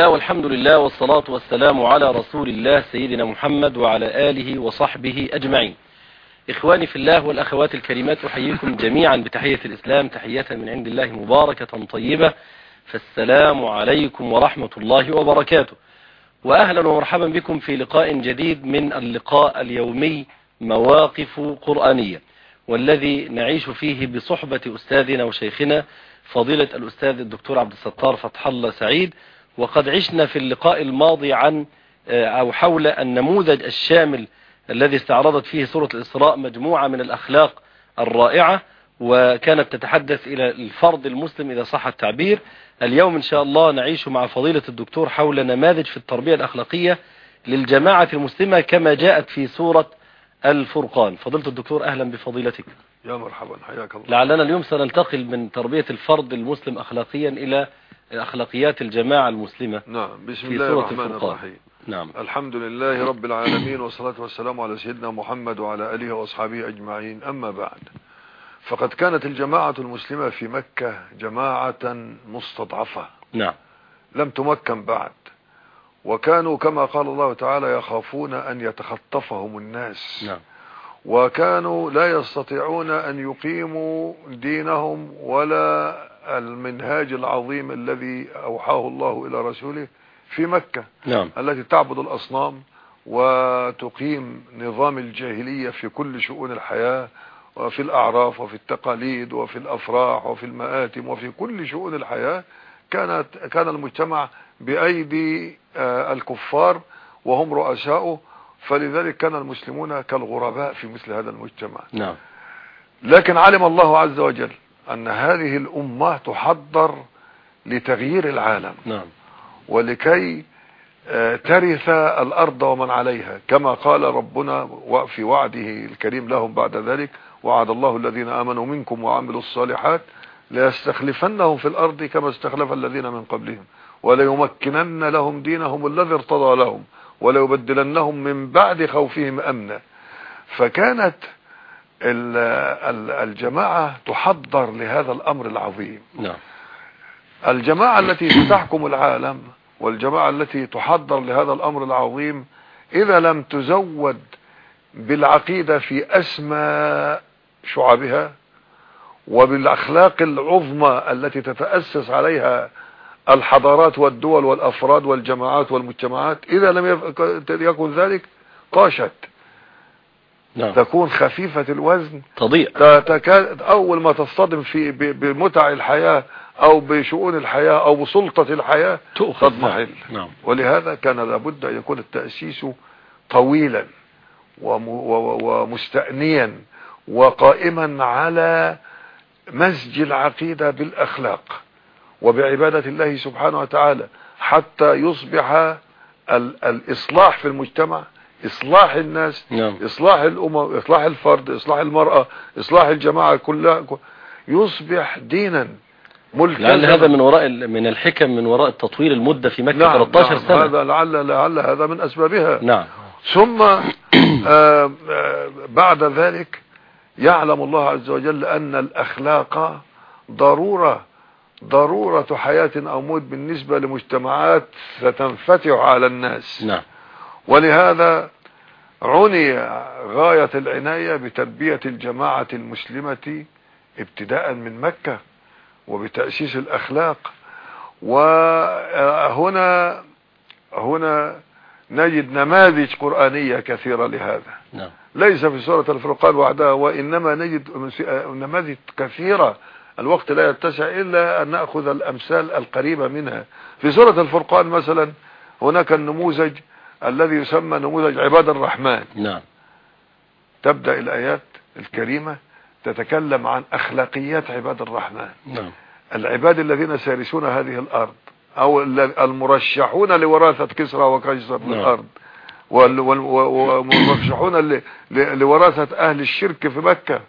الله والحمد لله والصلاة والسلام على رسول الله سيدنا محمد وعلى آله وصحبه أجمعين. إخواني في الله والأخوات الكريمات أحييكم جميعا بتحية الإسلام تحية من عند الله مباركة طيبة. فالسلام عليكم ورحمة الله وبركاته. وأهلا ومرحبا بكم في لقاء جديد من اللقاء اليومي مواقف قرآنية والذي نعيش فيه بصحبة أستاذنا وشيخنا فضيلة الأستاذ الدكتور عبد الستار فتح الله سعيد وقد عشنا في اللقاء الماضي عن أو حول النموذج الشامل الذي استعرضت فيه سورة الإسراء مجموعة من الأخلاق الرائعة وكانت تتحدث إلى الفرد المسلم إذا صح التعبير. اليوم إن شاء الله نعيش مع فضيلة الدكتور حول نماذج في التربية الأخلاقية للجماعة المسلمة كما جاءت في سورة الفرقان. فضيلة الدكتور أهلا بفضيلتك. يا مرحبا حياك الله. لعلنا اليوم سننتقل من تربية الفرد المسلم أخلاقيا إلى أخلاقيات الجماعة المسلمة نعم بسم في الله الرحمن الفرقان. الرحيم. نعم. الحمد لله رب العالمين والصلاة والسلام على سيدنا محمد وعلى آله وأصحابه أجمعين. أما بعد فقد كانت الجماعة المسلمة في مكة جماعة مستضعفة. نعم. لم تمكن بعد وكانوا كما قال الله تعالى يخافون أن يتخطفهم الناس. نعم. وكانوا لا يستطيعون أن يقيموا دينهم ولا المنهاج العظيم الذي أوحاه الله إلى رسوله في مكة نعم. التي تعبد الأصنام وتقيم نظام الجاهلية في كل شؤون الحياة وفي الأعراف وفي التقاليد وفي الأفراح وفي المآتم وفي كل شؤون الحياة كانت كان المجتمع بأيدي آه، الكفار وهم رؤساؤه فلذلك كان المسلمون كالغرباء في مثل هذا المجتمع. نعم. لكن علم الله عز وجل أن هذه الأمة تحضر لتغيير العالم. نعم. ولكي آه، ترث الأرض ومن عليها. كما قال ربنا في وعده الكريم لهم بعد ذلك وعد الله الذين آمنوا منكم وعملوا الصالحات ليستخلفنهم في الأرض كما استخلف الذين من قبلهم. وليمكنن لهم دينهم الذي ارتضى لهم. وليبدلنهم من بعد خوفهم أمنا. فكانت الجماعة تحضر لهذا الأمر العظيم. نعم. الجماعة التي تحكم العالم والجماعة التي تحضر لهذا الأمر العظيم إذا لم تزود بالعقيدة في أسمى شعبها وبالأخلاق العظمى التي تتأسس عليها الحضارات والدول والأفراد والجماعات والمجتمعات إذا لم يكن ذلك طاشت. نعم. تكون خفيفة الوزن. تضيع. تكاد أول ما تصطدم في بمتع الحياة أو بشؤون الحياة أو بسلطة الحياة تؤخذ. تضمحل. نعم. ولهذا كان لابد أن يكون التأسيس طويلا ومستأنيا وقائما على مزج العقيدة بالأخلاق وبعبادة الله سبحانه وتعالى حتى يصبح ال- الإصلاح في المجتمع إصلاح الناس نعم. إصلاح الامم إصلاح الفرد إصلاح المرأة إصلاح الجماعة كلها. يصبح دينا ملتزما لعل هذا من وراء من الحكم من وراء تطويل المدة في مكة نعم 13 نعم. سنة. هذا لعل لعل هذا من أسبابها. نعم. ثم آه، آه، بعد ذلك يعلم الله عز وجل أن الأخلاق ضرورة ضرورة حياة أو موت بالنسبة لمجتمعات ستنفتح على الناس. نعم. ولهذا عني غاية العناية بتربية الجماعة المسلمة ابتداء من مكة وبتأسيس الأخلاق. وهنا هنا نجد نماذج قرآنية كثيرة لهذا. نعم. ليس في سورة الفرقان وحدها وإنما نجد نماذج كثيرة. الوقت لا يتسع إلا أن نأخذ الأمثال القريبة منها. في سورة الفرقان مثلا هناك النموذج الذي يسمى نموذج عباد الرحمن. نعم. تبدأ الآيات الكريمة تتكلم عن أخلاقيات عباد الرحمن. نعم. العباد الذين سيرثون هذه الأرض أو ال- المرشحون لوراثة كسرى وقيصر نعم. الأرض والمرشحون لوراثة أهل الشرك في مكة.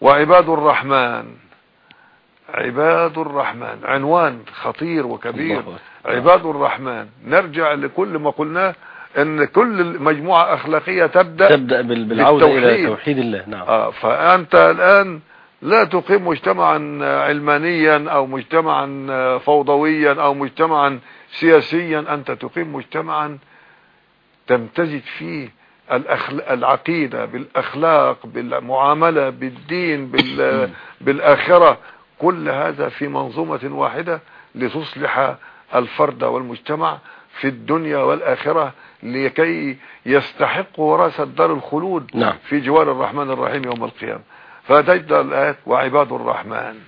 وعباد الرحمن عباد الرحمن عنوان خطير وكبير. عباد الرحمن نرجع لكل ما قلناه إن كل مجموعة اخلاقية تبدأ تبدأ بال- بالعودة بالتوحيد. توحيد الله نعم آه فأنت الآن لا تقيم مجتمعا علمانيا أو مجتمعا فوضويا أو مجتمعا سياسيا أنت تقيم مجتمعا تمتزج فيه العقيدة بالأخلاق بالمعاملة بالدين بالآخرة كل هذا في منظومة واحدة لتصلح الفرد والمجتمع في الدنيا والآخرة لكي يستحق وراثة دار الخلود نعم. في جوار الرحمن الرحيم يوم القيامة. فتجد الآيات وعباد الرحمن.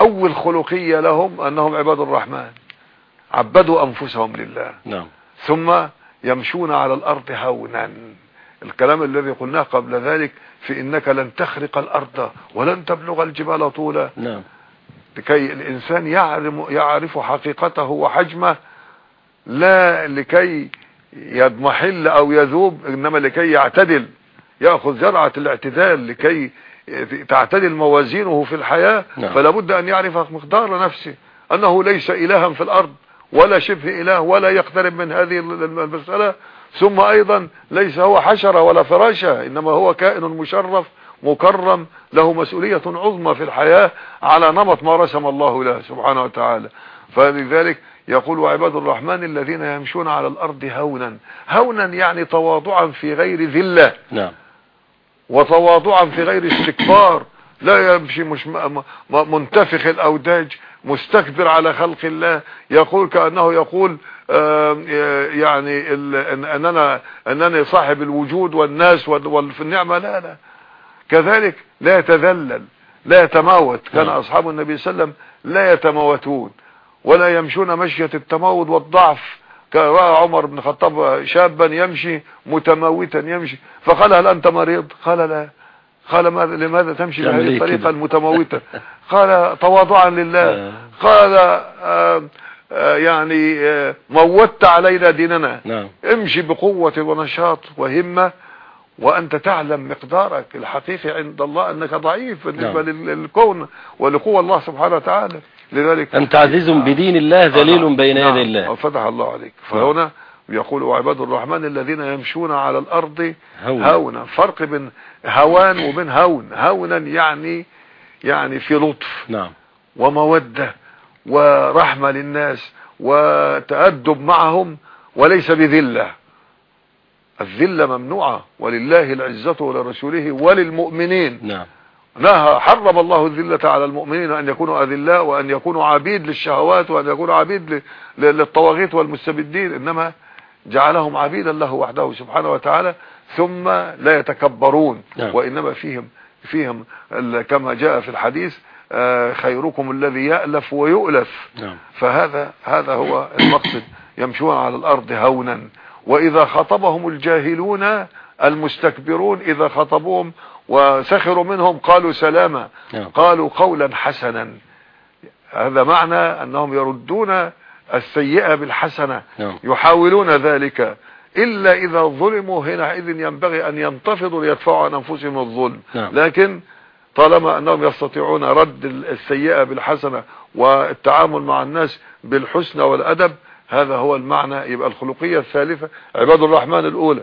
أول خلقية لهم أنهم عباد الرحمن. عبدوا أنفسهم لله. نعم. ثم يمشون على الأرض هونا. الكلام الذي قلناه قبل ذلك في إنك لن تخرق الأرض ولن تبلغ الجبال طولا نعم. لكي الإنسان يعرف, يعرف حقيقته وحجمه لا لكي يضمحل أو يذوب إنما لكي يعتدل يأخذ جرعة الاعتدال لكي تعتدل موازينه في الحياة نعم. فلا بد أن يعرف مقدار نفسه أنه ليس إلها في الأرض ولا شبه إله ولا يقترب من هذه المسألة ثم أيضا ليس هو حشرة ولا فراشة إنما هو كائن مشرف مكرم له مسؤولية عظمى في الحياة على نمط ما رسم الله له سبحانه وتعالى. فلذلك يقول عباد الرحمن الذين يمشون على الأرض هونا. هونا يعني تواضعا في غير ذلة. نعم. وتواضعا في غير استكبار. لا يمشي مش منتفخ الأوداج. مستكبر على خلق الله يقول كأنه يقول يعني أننا أنني صاحب الوجود والناس وفي النعمة لا لا. كذلك لا يتذلل لا يتماوت. كان نعم. أصحاب النبي صلى الله عليه وسلم لا يتماوتون ولا يمشون مشية التموت والضعف. رأى عمر بن الخطاب شابا يمشي متموتا يمشي. فقال هل أنت مريض؟ قال لا. قال ماذا لماذا تمشي بهذه الطريقة كده؟ المتموتة؟ قال تواضعا لله. آه. قال آه، آه، يعني آه، موت علينا ديننا. نعم. امشي بقوة ونشاط وهمة وأنت تعلم مقدارك الحقيقي عند الله أنك ضعيف بالنسبة نعم. لل- للكون ولقوة الله سبحانه وتعالى. لذلك أنت عزيز بدين الله ذليل بين نعم. يدي الله فتح الله عليك. فهنا يقول وعباد الرحمن الذين يمشون على الأرض هونا. هونا. فرق بين هوان وبين هون. هونا يعني يعني في لطف نعم. ومودة ورحمة للناس وتأدب معهم وليس بذلة. الذلة ممنوعة. ولله العزة ولرسوله وللمؤمنين. نعم. نهى حرم الله الذلة على المؤمنين أن يكونوا أذلاء وأن يكونوا عبيد للشهوات وأن يكونوا عبيد للطواغيت والمستبدين. إنما جعلهم عبيدا له وحده سبحانه وتعالى ثم لا يتكبرون. نعم. وإنما فيهم فيهم كما جاء في الحديث آه، خيركم الذي يألف ويؤلف. نعم. فهذا هذا هو المقصد. يمشون على الأرض هونا. وإذا خطبهم الجاهلون المستكبرون إذا خطبوهم وسخروا منهم قالوا سلاما. نعم. قالوا قولا حسنا. هذا معنى أنهم يردون السيئة بالحسنة نعم. يحاولون ذلك إلا إذا ظلموا حينئذ ينبغي أن ينتفضوا ليدفعوا عن أنفسهم الظلم نعم. لكن طالما أنهم يستطيعون رد السيئة بالحسنة والتعامل مع الناس بالحسنى والأدب هذا هو المعنى يبقى الخلقية الثالثة عباد الرحمن الأولى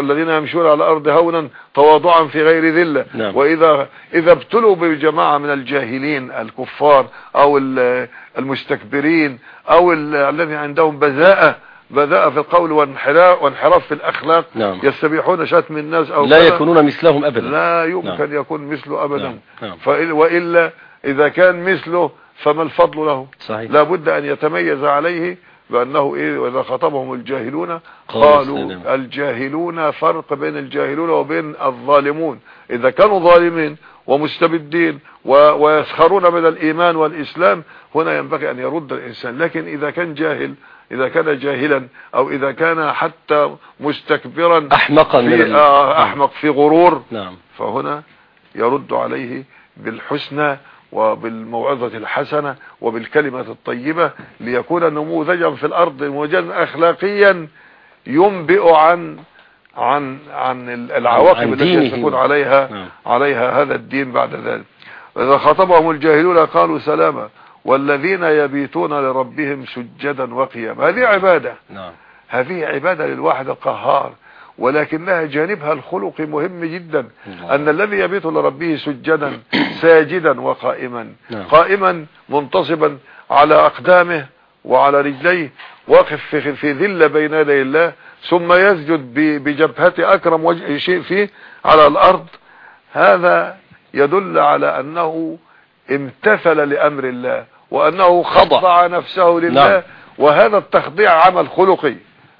الذين يمشون على الأرض هونا تواضعا في غير ذلة نعم. وإذا إذا ابتلوا بجماعة من الجاهلين الكفار أو ال- المستكبرين أو ال- الذين عندهم بذاءة بذاءة في القول وانحراف وانحراف في الأخلاق نعم. يستبيحون شتم الناس أو لا يكونون مثلهم أبدا لا يمكن نعم. يكون مثله أبدا نعم. نعم. فإل- وإلا إذا كان مثله فما الفضل له صحيح لا بد أن يتميز عليه بأنه إيه وإذا خطبهم الجاهلون قالوا. الجاهلون فرق بين الجاهلون وبين الظالمون. إذا كانوا ظالمين ومستبدين ويسخرون من الإيمان والإسلام هنا ينبغي أن يرد الإنسان. لكن إذا كان جاهل إذا كان جاهلا أو إذا كان حتى مستكبرا أحمقا من في آه، أحمق في غرور نعم. فهنا يرد عليه بالحسنى وبالموعظة الحسنة وبالكلمة الطيبة ليكون نموذجا في الأرض نموذجا أخلاقيا ينبئ عن عن عن العواقب التي دينه. تكون عليها نعم. عليها هذا الدين بعد ذلك. إذا خطبهم الجاهلون قالوا سلاما والذين يبيتون لربهم سجدا وقياما. هذه عبادة. نعم. هذه عبادة للواحد القهار. ولكنها جانبها الخلقي مهم جدا. أن الذي يبيت لربه سجدا ساجدا وقائما نعم. قائما منتصبا على أقدامه وعلى رجليه واقف في, في ذلة بين يدي الله ثم يسجد ب- بجبهته أكرم وجه شيء فيه على الأرض هذا يدل على أنه امتثل لأمر الله وأنه خضع. نفسه لله نعم. وهذا التخضيع عمل خلقي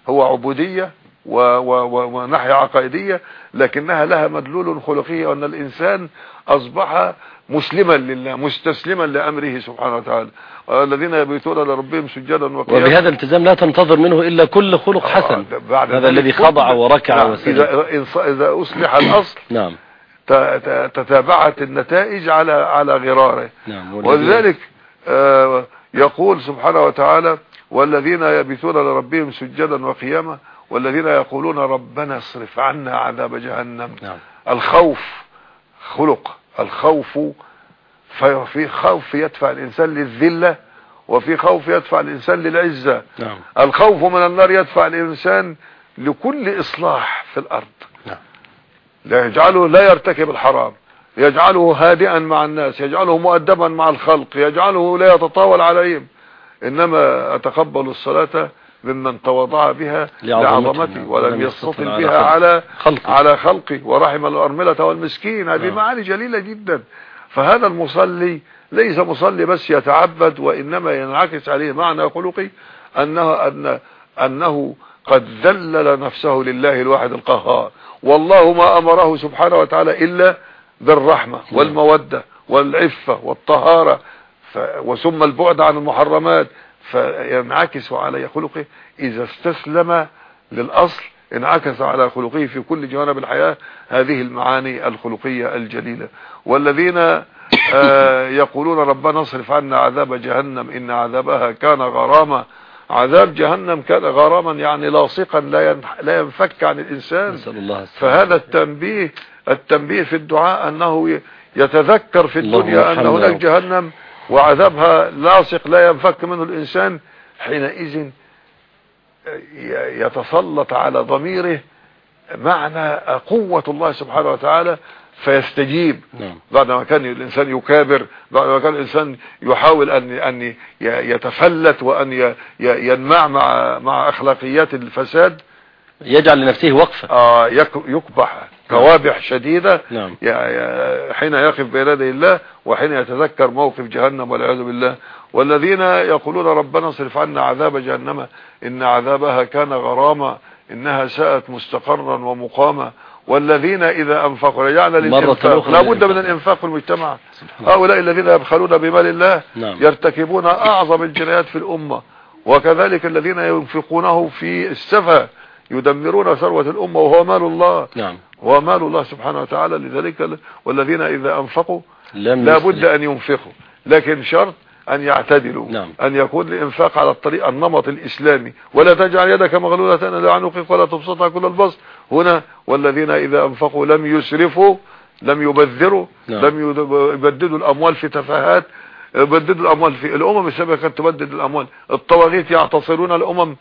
هو عبودية وناحية عقائدية لكنها لها مدلول خلقي وأن الإنسان أصبح مسلما لله مستسلما لأمره سبحانه وتعالى. الذين يبيتون لربهم سجدا وقياما. وبهذا الالتزام لا تنتظر منه إلا كل خلق حسن. آه، بعد هذا الذي خضع وركع نعم، وسجد. إذا, إذا- أصلح الأصل نعم. ت- ت- تتابعت النتائج على على غراره. نعم ولذلك آه، يقول سبحانه وتعالى والذين يبيتون لربهم سجدا وقياما والذين يقولون ربنا اصرف عنا عذاب جهنم. نعم. الخوف خلق الخوف في خوف يدفع الإنسان للذلة وفي خوف يدفع الإنسان للعزة. نعم. الخوف من النار يدفع الإنسان لكل إصلاح في الأرض. نعم. لا يجعله لا يرتكب الحرام. يجعله هادئا مع الناس يجعله مؤدبا مع الخلق يجعله لا يتطاول عليهم. إنما أتقبل الصلاة ممن تواضع بها لعظمته، لعظمتي نعم. ولم يستطل بها على على خلقه. على خلقي ورحم الأرملة والمسكين. هذه نعم. معاني جليلة جدا. فهذا المصلي ليس مصلي بس يتعبد وإنما ينعكس عليه معنى خلقي أنه, أن أنه قد ذلل نفسه لله الواحد القهار. والله ما أمره سبحانه وتعالى إلا بالرحمة والمودة والعفة والطهارة. وثم البعد عن المحرمات. فينعكس على خلقه إذا استسلم للأصل انعكس على خلقه في كل جوانب الحياة هذه المعاني الخلقية الجليلة. والذين آه يقولون ربنا اصرف عنا عذاب جهنم إن عذابها كان غراما. عذاب جهنم كان غراما يعني لاصقا لا لا ينفك عن الإنسان. فهذا التنبيه التنبيه في الدعاء أنه يتذكر في الدنيا أن هناك. جهنم وعذابها لاصق لا ينفك منه الإنسان حينئذ يتسلط على ضميره معنى قوة الله سبحانه وتعالى فيستجيب. نعم. بعد ما كان الإنسان يكابر بعد ما كان الإنسان يحاول أن ي- يتفلت ي- ينمع مع مع أخلاقيات الفساد يجعل لنفسه وقفة. آه، يك- يكبح. كوابح شديدة. نعم. حين يقف بين يدي الله وحين يتذكر موقف جهنم والعياذ بالله. والذين يقولون ربنا اصرف عنا عذاب جهنم إن عذابها كان غراما إنها ساءت مستقرا ومقاما. والذين إذا أنفقوا رجعنا للإنفاق أخرى لا بد للإنفاق. من الإنفاق في المجتمع. هؤلاء الذين يبخلون بمال الله نعم. يرتكبون أعظم الجنايات في الأمة. وكذلك الذين ينفقونه في السفة يدمرون ثروة الأمة وهو مال الله. نعم. هو مال الله سبحانه وتعالى لذلك والذين إذا أنفقوا لم لا. بد أن ينفقوا. لكن شرط أن يعتدلوا. نعم. أن يكون الإنفاق على الطريق النمط الإسلامي. ولا تجعل يدك مغلولة إلى عنقك ولا تبسطها كل البسط. هنا والذين إذا أنفقوا لم يسرفوا لم يبذروا نعم. لم يبددوا الأموال في تفاهات يبددوا الأموال في الأمم. السابقة كانت تبدد الأموال. الطواغيت يعتصرون الأمم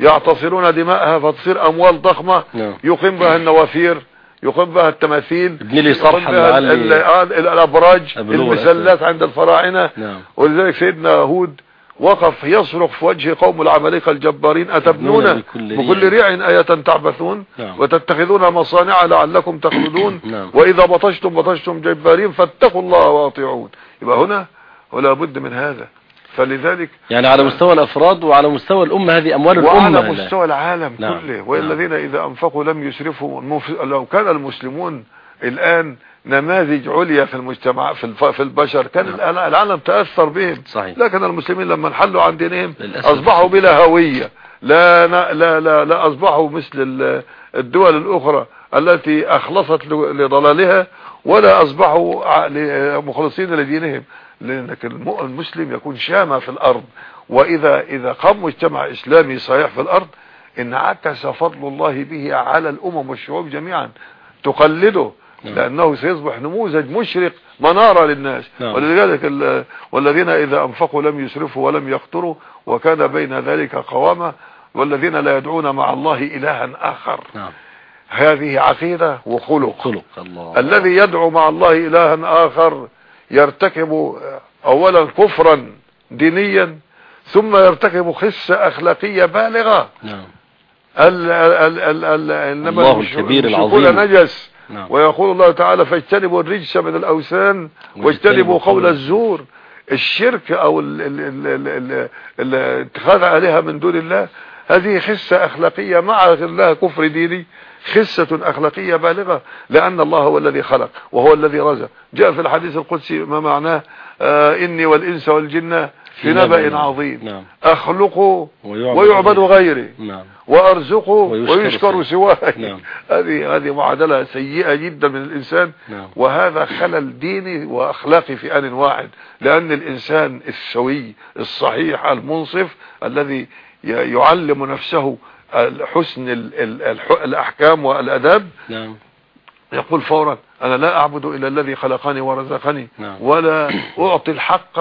يعتصرون دماءها فتصير أموال ضخمة. نعم. يقيم بها النوافير. يقيم بها التماثيل ابن لي صرحا بها ال- لعلي ال- ال- الأبراج أبلغ المسلات عند الفراعنة نعم ولذلك سيدنا هود وقف يصرخ في وجه قوم العمالقة الجبارين أتبنون بكل ريع. آية تعبثون نعم. وتتخذون مصانع لعلكم تخلدون نعم. وإذا بطشتم بطشتم جبارين فاتقوا الله وأطيعون يبقى هنا ولا بد من هذا فلذلك يعني على مستوى الأفراد وعلى مستوى الأمة هذه أموال وعلى الأمة مستوى العالم نعم. كله. والذين إذا أنفقوا لم يسرفوا لو كان المسلمون الآن نماذج عليا في المجتمع في في البشر كان نعم. العالم تأثر بهم. صحيح. لكن المسلمين لما انحلوا عن دينهم للأسف. أصبحوا بلا هوية. لا لا لا, لا أصبحوا مثل ال- الدول الأخرى التي أخلصت لضلالها ولا أصبحوا مخلصين لدينهم. لأنك الم- المسلم يكون شامة في الأرض. وإذا إذا قام مجتمع إسلامي صحيح في الأرض انعكس فضل الله به على الأمم والشعوب جميعا. تقلده نعم. لأنه سيصبح نموذج مشرق منارة للناس. نعم. ولذلك ال- والذين إذا أنفقوا لم يسرفوا ولم يقتروا وكان بين ذلك قوامة والذين لا يدعون مع الله إلها آخر. نعم. هذه عقيدة وخلق. خلق. الله. الذي يدعو مع الله إلها آخر يرتكب أولا كفرا دينيا ثم يرتكب خسة أخلاقية بالغة. نعم. ال ال ال ال إنما الله الكبير العظيم. نجس. نعم. ويقول الله تعالى فاجتنبوا الرجس من الأوثان واجتنبوا قول الزور. الشرك أو ال- ال- ال- ال- ال- ال- اتخاذ عليها من دون الله هذه خسة أخلاقية مع لها كفر ديني. خسة أخلاقية بالغة لأن الله هو الذي خلق وهو الذي رزق. جاء في الحديث القدسي ما معناه آه إني والإنس والجن في نبأ عظيم. نعم. أخلق ويعبد غيري نعم. وارزقه ويشكر ويشكر سواه. سواه نعم. هذه هذه معادلة سيئة جدا من الإنسان. نعم. وهذا خلل ديني وأخلاقي في آن واحد لأن الإنسان السوي الصحيح المنصف الذي يعلم نفسه حسن الأحكام والاداب نعم. يقول فورا أنا لا أعبد إلا الذي خلقني ورزقني نعم. ولا أعطي الحق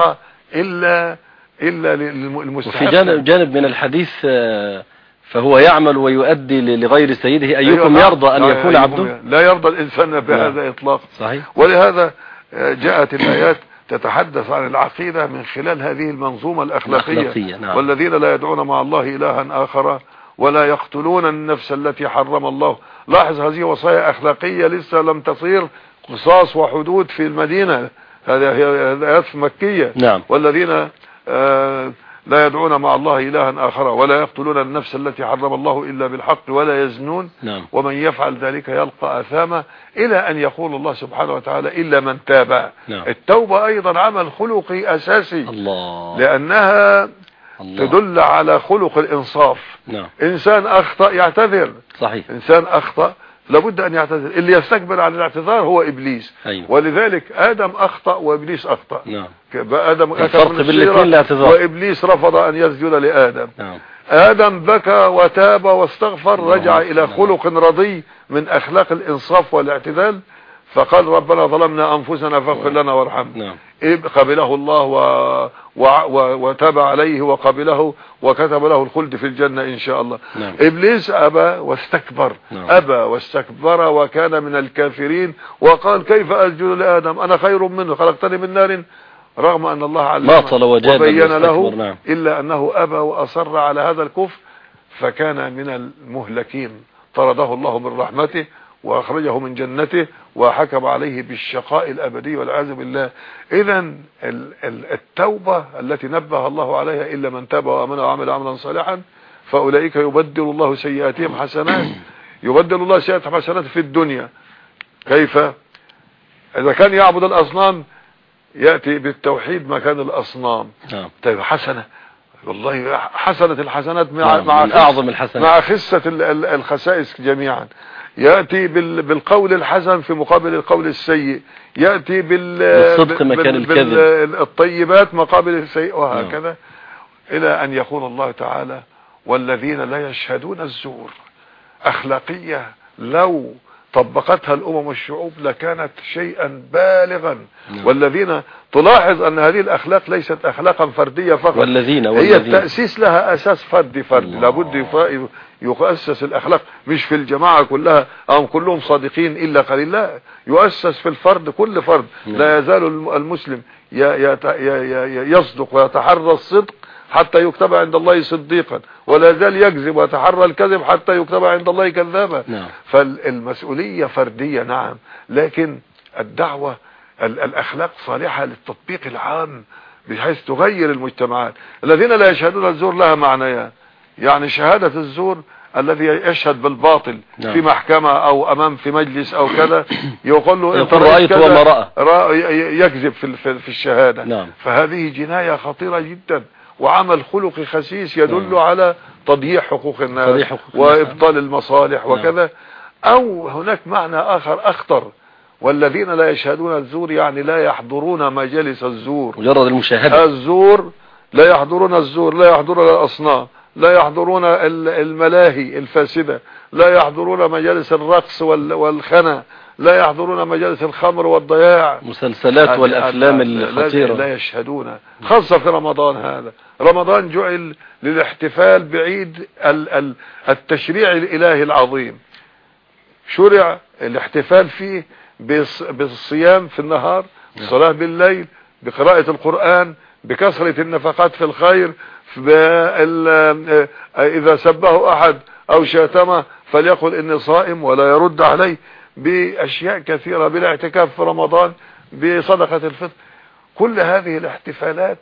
الا إلا وفي للمستحق جانب, جانب من الحديث آه، فهو يعمل ويؤدي لغير سيده أيوة أيكم نعم. يرضى لا- يكون عبده؟ لا يرضى الإنسان بهذا إطلاقا. صحيح. ولهذا آه، جاءت الآيات تتحدث عن العقيدة من خلال هذه المنظومة الأخلاقية. الأخلاقية، نعم. والذين لا يدعون مع الله إلها آخر. ولا يقتلون النفس التي حرم الله. لاحظ هذه وصايا أخلاقية لسه لم تصير. قصاص وحدود في المدينة. هذه آيات مكية نعم. والذين آه، لا يدعون مع الله إلها آخر. ولا يقتلون النفس التي حرم الله إلا بالحق ولا يزنون. نعم. ومن يفعل ذلك يلقى أثاما. إلى أن يقول الله سبحانه وتعالى إلا من تاب. نعم. التوبة أيضا عمل خلقي أساسي. الله. لأنها الله. تدل على خلق الإنصاف. نعم. إنسان أخطأ يعتذر. صحيح. إنسان أخطأ لابد أن يعتذر. اللي يستكبر عن الاعتذار هو إبليس. أيوه. ولذلك آدم أخطأ وإبليس أخطأ. نعم. آدم أكل الفرق من بين الشجرة الاثنين الاعتذار. وإبليس رفض أن يسجد لآدم. نعم. آدم بكى وتاب واستغفر الله رجع أكبر. إلى خلق رضي من أخلاق الإنصاف والاعتدال فقال ربنا ظلمنا أنفسنا فاغفر لنا وارحمنا. نعم. قبله الله و... و... و... وتاب عليه وقبله وكتب له الخلد في الجنة إن شاء الله. نعم. إبليس أبى واستكبر. نعم. أبى واستكبر وكان من الكافرين وقال كيف أسجد لآدم؟ أنا خير منه خلقتني من نار رغم أن الله علمه وبين له نعم. إلا أنه أبى وأصر على هذا الكفر فكان من المهلكين. طرده الله من رحمته وأخرجه من جنته وحكم عليه بالشقاء الأبدي والعياذ بالله. إذا التوبة التي نبه الله عليها إلا من تاب وآمن وعمل عملا صالحا فأولئك يبدل الله سيئاتهم حسنات يبدل الله سيئاتهم حسنات في الدنيا. كيف؟ إذا كان يعبد الأصنام يأتي بالتوحيد مكان الأصنام. نعم. طيب حسنة. والله حسنة الحسنات مع نعم، مع أعظم الحسنات. مع ال- الخسائس جميعا. يأتي بال- بالقول الحسن في مقابل القول السيء. يأتي بال بالصدق بال- مكان الكذب. الطيبات مقابل السيء وهكذا. إلى أن يقول الله تعالى والذين لا يشهدون الزور أخلاقية لو طبقتها الأمم والشعوب لكانت شيئا بالغا. نعم. والذين تلاحظ أن هذه الأخلاق ليست أخلاقا فردية فقط. والذين هي والذين. التأسيس لها أساس فردي فردي. لابد يؤسس الأخلاق مش في الجماعة كلها أو كلهم صادقين إلا قليل لا يؤسس في الفرد كل فرد نعم. لا يزال الم- المسلم يصدق ويتحرى الصدق حتى يكتب عند الله صديقا ولا يزال يكذب ويتحرى الكذب حتى يكتب عند الله كذابا. نعم. فالمسؤولية فردية نعم لكن الدعوة ال- الأخلاق صالحة للتطبيق العام بحيث تغير المجتمعات. الذين لا يشهدون الزور لها معنيان. يعني شهادة الزور الذي يشهد بالباطل نعم. في محكمة أو أمام في مجلس أو كذا يقول له انت يقول رأيت وما رأى. يكذب في في الشهادة نعم. فهذه جناية خطيرة جدا وعمل خلقي خسيس يدل نعم. على تضييع حقوق الناس حقوق الناس. وإبطال المصالح نعم. وكذا أو هناك معنى آخر أخطر والذين لا يشهدون الزور يعني لا يحضرون مجالس الزور مجرد المشاهدة الزور لا يحضرون الزور لا يحضرون الأصنام لا يحضرون ال- الملاهي الفاسدة لا يحضرون مجالس الرقص وال- والخنا لا يحضرون مجالس الخمر والضياع. مسلسلات والأفلام لا- لا الخطيرة. يشهدون خاصة في رمضان هذا. رمضان جعل للاحتفال بعيد ال- ال- التشريع الإلهي العظيم. شرع الاحتفال فيه بالص- بالصيام في النهار بالصلاة بالليل بقراءة القرآن بكثرة النفقات في الخير في بال- إذا سبه أحد أو شاتمه فليقل إني صائم ولا يرد عليه بأشياء كثيرة بالاعتكاف في رمضان بصدقة الفطر. كل هذه الاحتفالات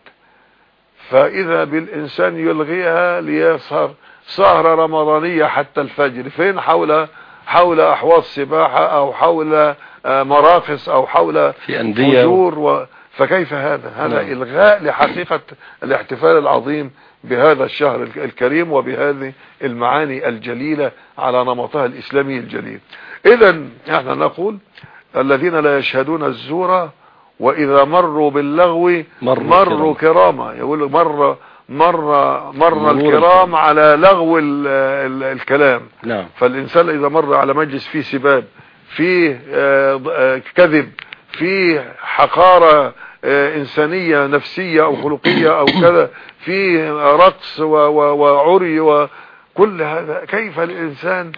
فإذا بالإنسان يلغيها ليسهر سهرة رمضانية حتى الفجر. فين؟ حول حول أحواض سباحة أو حول آه، مراقص أو حول في فجور و... فكيف هذا؟ هذا نعم. إلغاء لحقيقة الاحتفال العظيم بهذا الشهر الك- الكريم وبهذه المعاني الجليلة على نمطها الإسلامي الجليل. إذا إحنا نقول الذين لا يشهدون الزور وإذا مروا باللغو مروا مروا كراما. يقول مر مر مر الكرام. على لغو ال ال الكلام. نعم. فالإنسان إذا مر على مجلس فيه سباب فيه آه، آه، كذب فيه حقارة آه، إنسانية نفسية أو خلقية أو كذا فيه رقص وعري وكل هذا. كيف الإنسان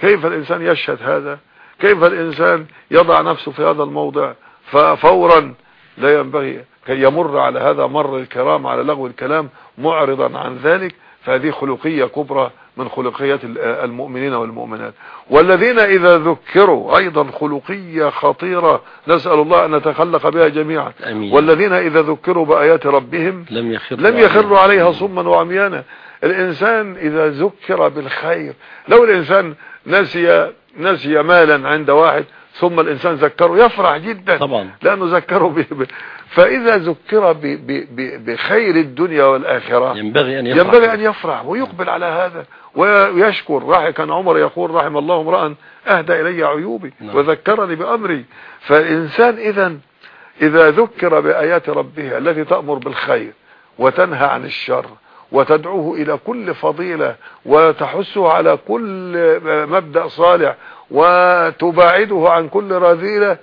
كيف الإنسان يشهد هذا؟ كيف الإنسان يضع نفسه في هذا الموضع؟ ففورا لا ينبغي. كي يمر على هذا مر الكرام على لغو الكلام معرضا عن ذلك. فهذه خلقية كبرى من خلقيات ال- المؤمنين والمؤمنات. والذين إذا ذكروا أيضا خلقية خطيرة نسأل الله أن نتخلق بها جميعا. أمين. والذين إذا ذكروا بآيات ربهم لم يخروا لم يخروا عليها صما وعميانا. الإنسان إذا ذكر بالخير لو الإنسان نسي نسي مالا عند واحد ثم الإنسان ذكره يفرح جدا. طبعا. لأنه ذكره ب... ب... فإذا ذكر ب... ب... ب... بخير الدنيا والآخرة ينبغي أن يفرح. ينبغي أن يفرح ويقبل على هذا ويشكر. راح كان عمر يقول رحم الله امرأ أهدى إلي عيوبي نعم. وذكرني بأمري. فالإنسان إذا إذا ذكر بآيات ربه التي تأمر بالخير وتنهى عن الشر وتدعوه إلى كل فضيلة وتحثه على كل مبدأ صالح وتباعده عن كل رذيلة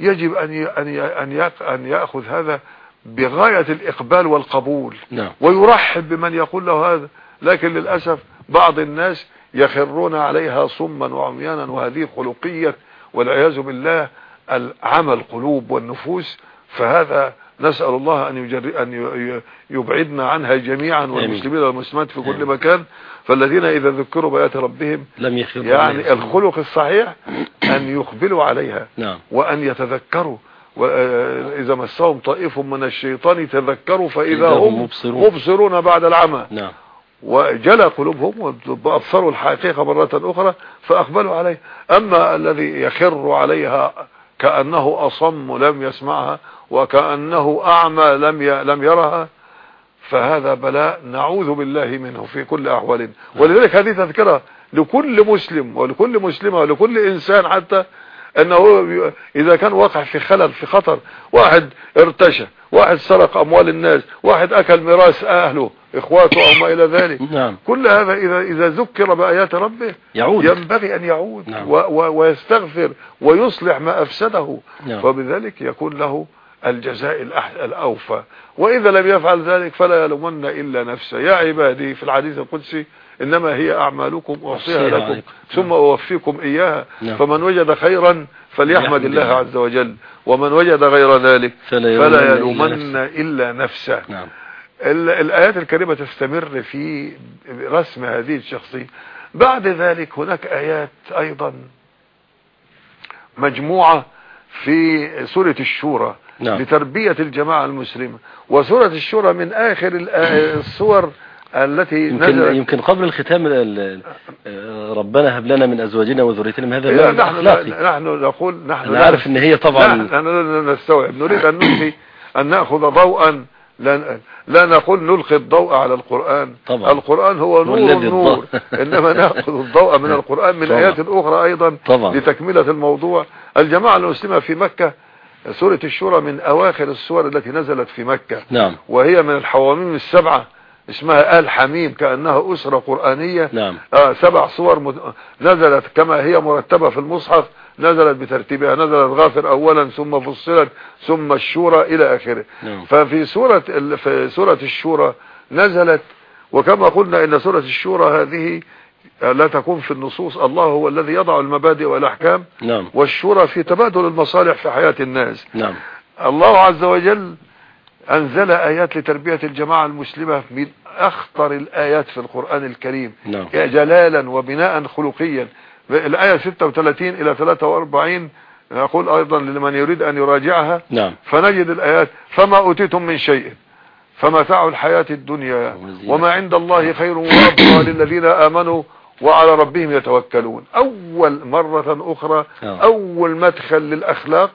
يجب أن ي- أن ي- أن يق- أن يأخذ هذا بغاية الإقبال والقبول. نعم. ويرحب بمن يقول له هذا. لكن للأسف بعض الناس يخرون عليها صما وعميانا وهذه خلقية والعياذ بالله العمى القلوب والنفوس. فهذا نسأل الله أن, يجر... أن يبعدنا عنها جميعا والمسلمين والمسلمات في كل. مكان. فالذين إذا ذكروا بآيات ربهم لم يعني. الخلق الصحيح أن يقبلوا عليها نعم. وأن يتذكروا. وإذا مسهم طائف من الشيطان تذكروا فإذا إذا هم مبصرون. مبصرون بعد العمى. نعم. وجلى قلوبهم وأبصروا الحقيقة مرة أخرى فأقبلوا عليه. أما الذي يخر عليها كأنه أصم لم يسمعها وكأنه أعمى لم لم يرها فهذا بلاء نعوذ بالله منه في كل أحوالنا ولذلك هذه تذكرة لكل مسلم ولكل مسلمة ولكل إنسان حتى أنه ي- إذا كان واقع في خلل في خطر واحد ارتشى واحد سرق أموال الناس واحد أكل ميراث أهله إخواته أو ما إلى ذلك. نعم. كل هذا إذا إذا ذكر بآيات ربه يعود. ينبغي أن يعود نعم. و و ويستغفر ويصلح ما أفسده. نعم. وبذلك يكون له الجزاء الأوفى. وإذا لم يفعل ذلك فلا يلومن إلا نفسه. يا عبادي في الحديث القدسي إنما هي أعمالكم أحصيها أحصيها لكم. ثم أوفيكم إياها نعم. فمن وجد خيرا فليحمد يحمد الله. عز وجل ومن وجد غير ذلك فلا يلومن إلا نفسه. نعم. ال- الآيات الكريمة تستمر في رسم هذه الشخصية. بعد ذلك هناك آيات أيضا مجموعة في سورة الشورى نعم. لتربية الجماعة المسلمة. وسورة الشورى من الآ- السور التي يمكن يمكن قبل الختام ال- ال- ربنا هب لنا من أزواجنا وذريتنا من هذا لا، الباب نحن الأخلاقي. نحن نقول نحن أنا عارف إن هي طبعا نحن لا نستوعب. نريد أن نلقي أن نأخذ ضوءا. لا, لا نقول نلقي الضوء على القرآن. طبعا. القرآن هو نور النور. إنما نأخذ الضوء من القرآن من طبعا. آيات أخرى أيضا طبعا. لتكملة الموضوع. الجماعة المسلمة في مكة سورة الشورى من أواخر السور التي نزلت في مكة. نعم. وهي من الحواميم السبعة. اسمها آل حميم كأنها أسرة قرآنية. نعم. آه سبع صور مد... نزلت كما هي مرتبة في المصحف نزلت بترتيبها نزلت غافر اولا ثم فصلت ثم الشورى إلى آخره. نعم. ففي سورة ال... في سورة الشورى نزلت وكما قلنا إن سورة الشورى هذه لا تكون في النصوص الله هو الذي يضع المبادئ والأحكام. نعم. والشورى في تبادل المصالح في حياة الناس. نعم. الله عز وجل أنزل آيات لتربية الجماعة المسلمة من أخطر الآيات في القرآن الكريم. نعم. جلالا وبناء خلقيا. الآية 36 إلى 43 يقول أيضا لمن يريد أن يراجعها. نعم. فنجد الآيات فما أوتيتم من شيء فمتاع الحياة الدنيا. وما عند الله خير وأبقى للذين آمنوا وعلى ربهم يتوكلون. أول مرة أخرى آه. أول مدخل للأخلاق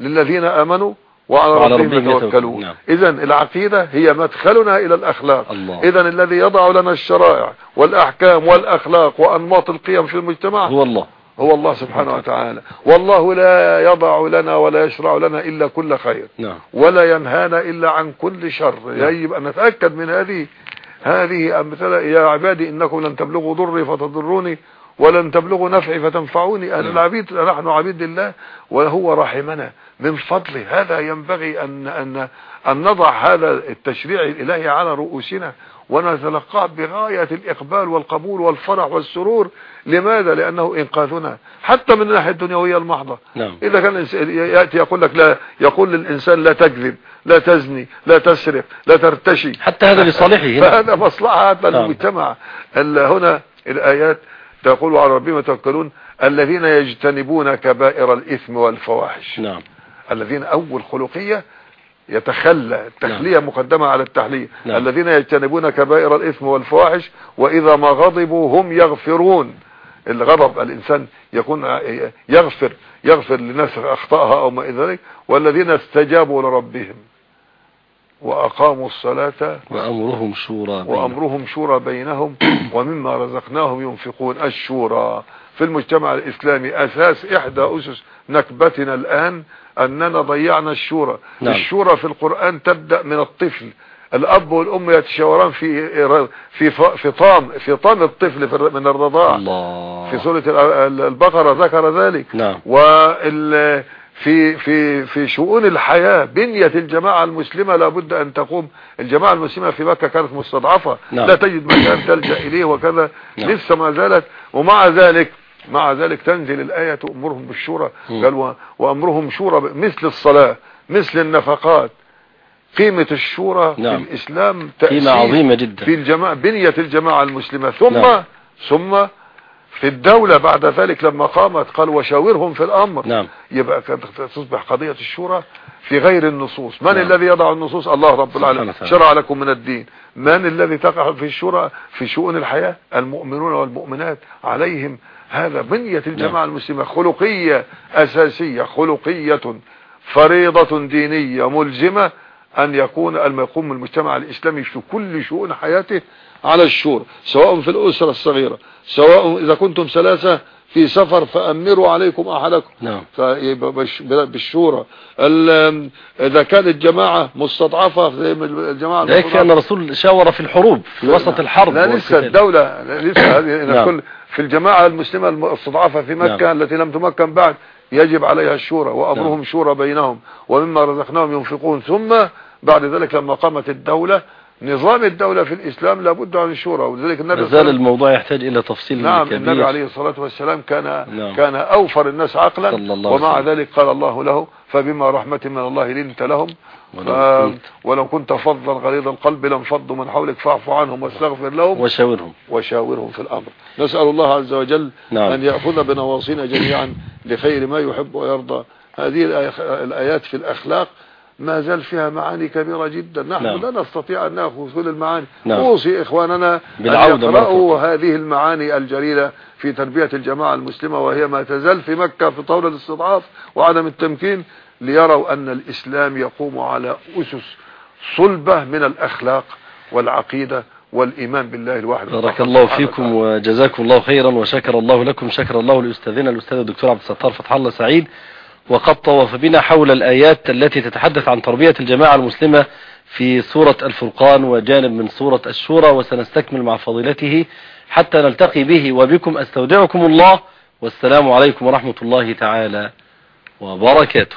للذين آمنوا وعلى, وعلى ربهم, يتوكلون. نعم. إذا العقيدة هي مدخلنا إلى الأخلاق. الله. إذا الذي يضع لنا الشرائع والأحكام والأخلاق وأنماط القيم في المجتمع هو الله. هو الله سبحانه وتعالى. والله لا يضع لنا ولا يشرع لنا إلا كل خير. نعم. ولا ينهانا إلا عن كل شر. يجب أن نتأكد من هذه هذه أمثلة. يا عبادي إنكم لن تبلغوا ضري فتضروني ولن تبلغوا نفعي فتنفعوني. أنا نعم. العبيد نحن عبيد لله وهو رحمنا. من فضله هذا ينبغي أن أن أن نضع هذا التشريع الإلهي على رؤوسنا ونتلقاه بغاية الإقبال والقبول والفرح والسرور. لماذا؟ لأنه إنقاذنا حتى من الناحية الدنيوية المحضة. نعم. إذا كان يأتي يقول لك لا يقول للإنسان لا تكذب لا تزني لا تسرق لا ترتشي. حتى هذا لصالحه فهذا مصلحة نعم. للمجتمع ال- هنا الآيات تقول على ربهم يتوكلون الذين يجتنبون كبائر الإثم والفواحش. نعم. الذين أول خلقية يتخلى التخلية مقدمة على التحلية نعم. الذين يجتنبون كبائر الإثم والفواحش وإذا ما غضبوا هم يغفرون. الغضب الإنسان يكون يغفر يغفر لناس أخطأها أو ما إلى ذلك. والذين استجابوا لربهم وأقاموا الصلاة وأمرهم شورى بينهم. وأمرهم شورى بينهم ومما رزقناهم ينفقون. الشورى في المجتمع الإسلامي أساس إحدى أسس نكبتنا الآن أننا ضيعنا الشورى. نعم. الشورى في القرآن تبدأ من الطفل. الأب والأم يتشاوران في في في طام في طام الطفل من الرضاعة الله. في سورة ال- البقرة ذكر ذلك. نعم. وال في في في شؤون الحياة. بنية الجماعة المسلمة لابد أن تقوم. الجماعة المسلمة في مكة كانت مستضعفة. نعم. لا تجد مكان تلجأ إليه وكذا. نعم. لسه ما زالت. ومع ذلك مع ذلك تنزل الآية تأمرهم بالشورى. قال وأمرهم شورى مثل الصلاة مثل النفقات. قيمة الشورى نعم. في الإسلام قيمة عظيمة جدا. في الجماعة بنية الجماعة المسلمة. ثم نعم. ثم في الدولة بعد ذلك لما قامت قال وشاورهم في الأمر. نعم. يبقى تصبح قضية الشورى في غير النصوص. من نعم. الذي يضع النصوص؟ الله رب العالمين. شرع لكم من الدين. من الذي تقع في الشورى في شؤون الحياة؟ المؤمنون والمؤمنات عليهم هذا بنية الجماعة المسلمة خلقية أساسية خلقية فريضة دينية ملزمة أن يكون أن يقوم المجتمع الإسلامي في كل شؤون حياته على الشورى سواء في الأسرة الصغيرة سواء إذا كنتم ثلاثة في سفر فأمروا عليكم أحدكم. نعم. بالشورى. ال- إذا كانت جماعة مستضعفة زي ما الجماعة لا يكفي أن الرسول شاور في الحروب في وسط الحرب لا لسه. الدولة لسه هذه. نعم. كل في الجماعة المسلمة المستضعفة في مكة التي لم تمكن بعد يجب عليها الشورى وأمرهم شورى بينهم ومما رزقناهم ينفقون. ثم بعد ذلك لما قامت الدولة نظام الدولة في الإسلام لابد عن الشورى ولذلك النبي ما صلى الله زال عليه وسلم- الموضوع يحتاج إلى تفصيل نعم كبير النبي عليه الصلاة والسلام كان نعم. كان أوفر الناس عقلا صلى الله ومع وسلم. ذلك قال الله له فبما رحمة من الله لنت لهم ولو ولو كنت فظا غليظ القلب لانفضوا من حولك فاعف عنهم واستغفر لهم وشاورهم وشاورهم في الأمر نسأل الله عز وجل نعم. أن يأخذ بنواصينا جميعا لخير ما يحب ويرضى هذه الآي- الآيات في الأخلاق ما زال فيها معاني كبيرة جدا نحن نعم. لا نستطيع أن نأخذ كل المعاني نعم. أوصي إخواننا أن يقرأوا هذه المعاني الجليلة في تربية الجماعة المسلمة وهي ما تزال في مكة في طور الاستضعاف وعدم التمكين ليروا أن الإسلام يقوم على أسس صلبة من الأخلاق والعقيدة والإيمان بالله الواحد بارك الله فيكم. وجزاكم الله خيرا وشكر الله لكم شكر الله لأستاذنا الأستاذ الدكتور عبد الستار فتح الله سعيد وقد طوف بنا حول الآيات التي تتحدث عن تربية الجماعة المسلمة في سورة الفرقان وجانب من سورة الشورى وسنستكمل مع فضيلته حتى نلتقي به وبكم. أستودعكم الله والسلام عليكم ورحمة الله تعالى وبركاته.